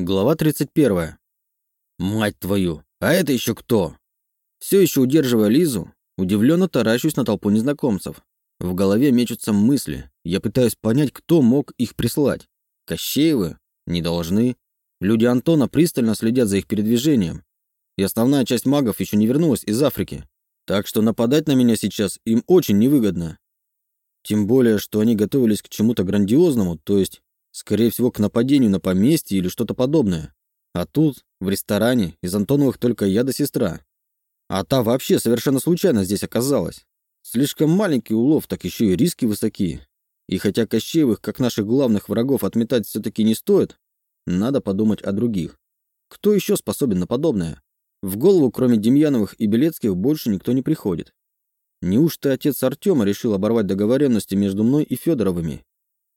Глава 31. Мать твою, а это еще кто? Все еще удерживая Лизу, удивленно таращусь на толпу незнакомцев. В голове мечутся мысли. Я пытаюсь понять, кто мог их прислать. Кощеевы? Не должны. Люди Антона пристально следят за их передвижением. И основная часть магов еще не вернулась из Африки. Так что нападать на меня сейчас им очень невыгодно. Тем более, что они готовились к чему-то грандиозному, то есть Скорее всего, к нападению на поместье или что-то подобное. А тут, в ресторане, из Антоновых только я да сестра. А та вообще совершенно случайно здесь оказалась. Слишком маленький улов, так еще и риски высоки. И хотя Кощеевых, как наших главных врагов, отметать все-таки не стоит, надо подумать о других. Кто еще способен на подобное? В голову, кроме Демьяновых и Белецких, больше никто не приходит. Неужто отец Артема решил оборвать договоренности между мной и Федоровыми?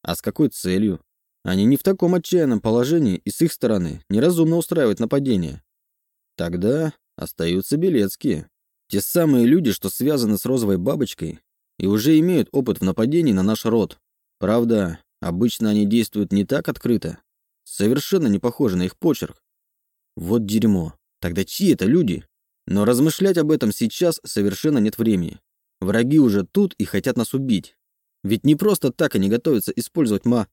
А с какой целью? Они не в таком отчаянном положении, и с их стороны неразумно устраивать нападение. Тогда остаются Белецкие. Те самые люди, что связаны с розовой бабочкой и уже имеют опыт в нападении на наш род. Правда, обычно они действуют не так открыто. Совершенно не похоже на их почерк. Вот дерьмо. Тогда чьи это люди? Но размышлять об этом сейчас совершенно нет времени. Враги уже тут и хотят нас убить. Ведь не просто так они готовятся использовать ма...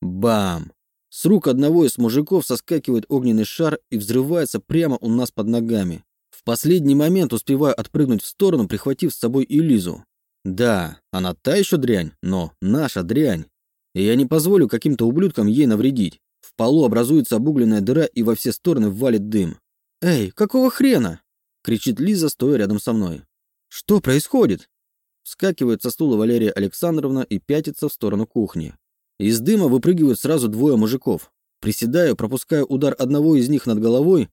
Бам! С рук одного из мужиков соскакивает огненный шар и взрывается прямо у нас под ногами. В последний момент успеваю отпрыгнуть в сторону, прихватив с собой Элизу. Да, она та еще дрянь, но наша дрянь. И я не позволю каким-то ублюдкам ей навредить. В полу образуется обугленная дыра и во все стороны валит дым. «Эй, какого хрена?» — кричит Лиза, стоя рядом со мной. «Что происходит?» Вскакивает со стула Валерия Александровна и пятится в сторону кухни. Из дыма выпрыгивают сразу двое мужиков. Приседаю, пропускаю удар одного из них над головой,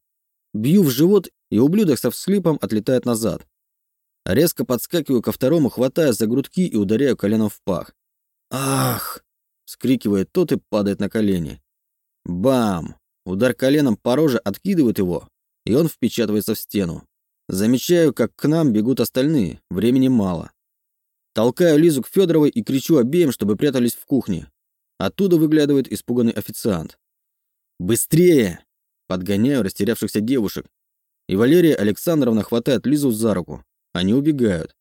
бью в живот, и ублюдок со всхлипом отлетает назад. Резко подскакиваю ко второму, хватая за грудки и ударяю коленом в пах. «Ах!» — вскрикивает тот и падает на колени. Бам! Удар коленом по роже откидывает его, и он впечатывается в стену. Замечаю, как к нам бегут остальные, времени мало. Толкаю Лизу к Федоровой и кричу обеим, чтобы прятались в кухне. Оттуда выглядывает испуганный официант. «Быстрее!» Подгоняю растерявшихся девушек. И Валерия Александровна хватает Лизу за руку. Они убегают.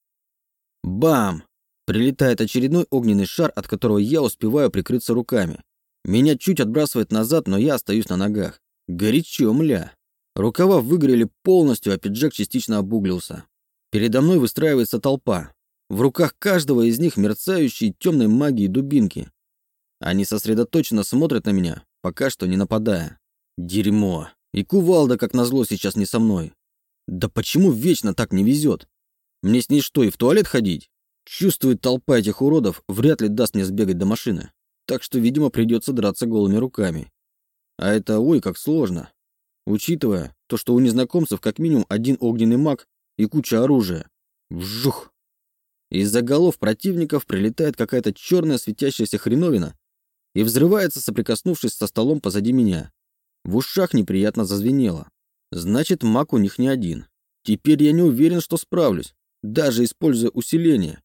Бам! Прилетает очередной огненный шар, от которого я успеваю прикрыться руками. Меня чуть отбрасывает назад, но я остаюсь на ногах. Горячо, мля. Рукава выгорели полностью, а пиджак частично обуглился. Передо мной выстраивается толпа. В руках каждого из них мерцающие темной магией дубинки. Они сосредоточенно смотрят на меня, пока что не нападая. Дерьмо. И кувалда, как назло, сейчас не со мной. Да почему вечно так не везет? Мне с ней что, и в туалет ходить? Чувствует толпа этих уродов, вряд ли даст мне сбегать до машины. Так что, видимо, придется драться голыми руками. А это ой, как сложно. Учитывая то, что у незнакомцев как минимум один огненный маг и куча оружия. Вжух! Из-за голов противников прилетает какая-то черная светящаяся хреновина и взрывается, соприкоснувшись со столом позади меня. В ушах неприятно зазвенело. Значит, маг у них не один. Теперь я не уверен, что справлюсь, даже используя усиление.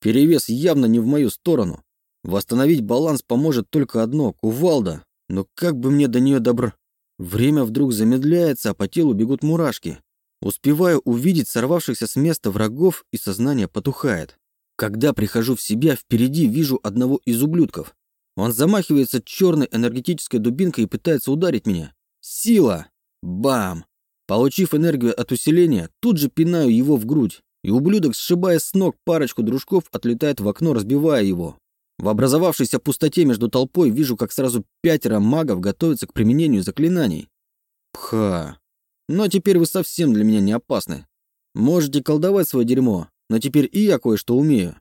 Перевес явно не в мою сторону. Восстановить баланс поможет только одно — кувалда. Но как бы мне до нее добр... Время вдруг замедляется, а по телу бегут мурашки. Успеваю увидеть сорвавшихся с места врагов, и сознание потухает. Когда прихожу в себя, впереди вижу одного из ублюдков. Он замахивается черной энергетической дубинкой и пытается ударить меня. Сила! Бам! Получив энергию от усиления, тут же пинаю его в грудь, и ублюдок, сшибая с ног парочку дружков, отлетает в окно, разбивая его. В образовавшейся пустоте между толпой вижу, как сразу пятеро магов готовятся к применению заклинаний. Пха. Но теперь вы совсем для меня не опасны. Можете колдовать свое дерьмо, но теперь и я кое-что умею.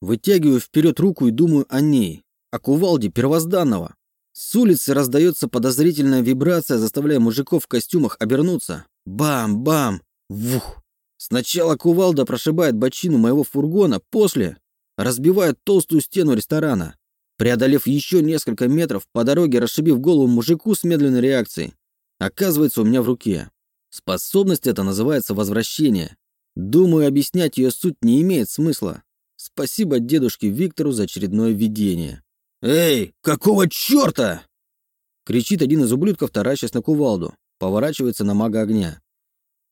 Вытягиваю вперед руку и думаю о ней, о кувалде первозданного. С улицы раздается подозрительная вибрация, заставляя мужиков в костюмах обернуться. Бам-бам! Вух! Сначала кувалда прошибает бочину моего фургона, после разбивает толстую стену ресторана. Преодолев еще несколько метров, по дороге расшибив голову мужику с медленной реакцией, оказывается у меня в руке. Способность эта называется возвращение. Думаю, объяснять ее суть не имеет смысла. Спасибо дедушке Виктору за очередное видение. «Эй, какого черта?» Кричит один из ублюдков, таращась на кувалду. Поворачивается на мага огня.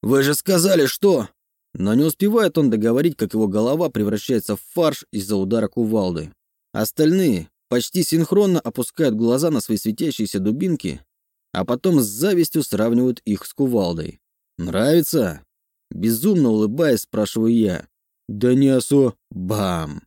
«Вы же сказали, что...» Но не успевает он договорить, как его голова превращается в фарш из-за удара кувалды. Остальные почти синхронно опускают глаза на свои светящиеся дубинки, а потом с завистью сравнивают их с кувалдой. «Нравится?» Безумно улыбаясь, спрашиваю я. «Да не осо...» Бам!